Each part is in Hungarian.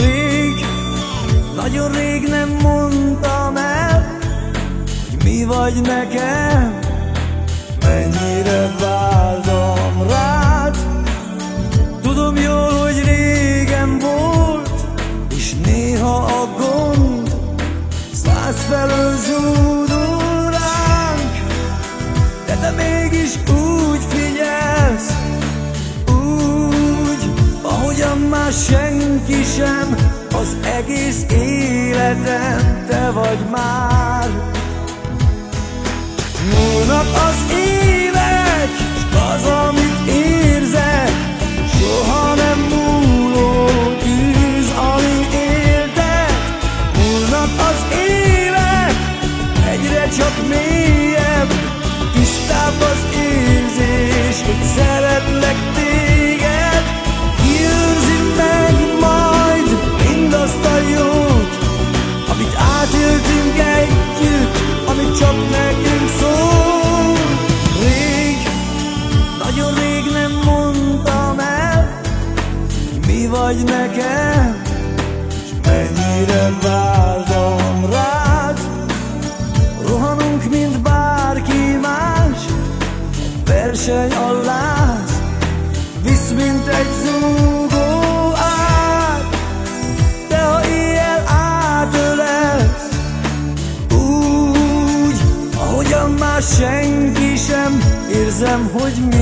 Rég, nagyon rég nem mondtam el, hogy mi vagy nekem, mennyire vártam rád. Tudom jól, hogy régen volt, és néha a gond száz felől zúdul ránk, de te mégis úgy figyelsz, úgy, ahogyan már senki sem, az egész életem te vagy már. Múlnak az évek, s az, amit érzek, soha nem múló tűz, ami éltek. Múlnak az évek, egyre csak mélyebb, tisztább az érzés, hogy szeretlek téged. Vagy nekem, és mennyire vártam rád. Rohanunk, mint bárki más, a verseny alá, visz, mint egy zúgó át. De ha ilyen átölelsz, úgy, ahogyan már senki sem, érzem, hogy mindenem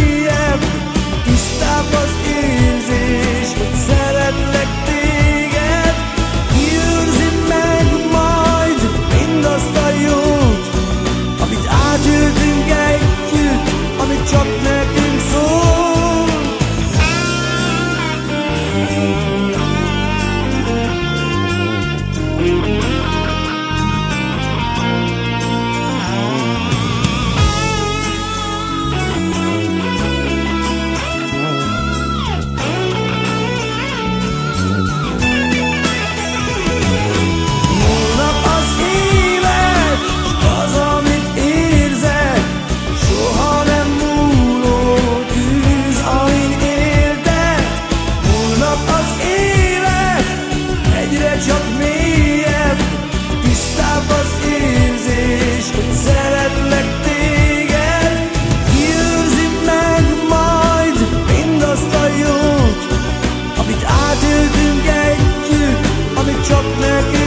csak mélyebb Tisztább az érzés, hogy szeretlek téged. Kiőrzi meg majd mindazt a jót Amit átéltünk együtt, amit csak neked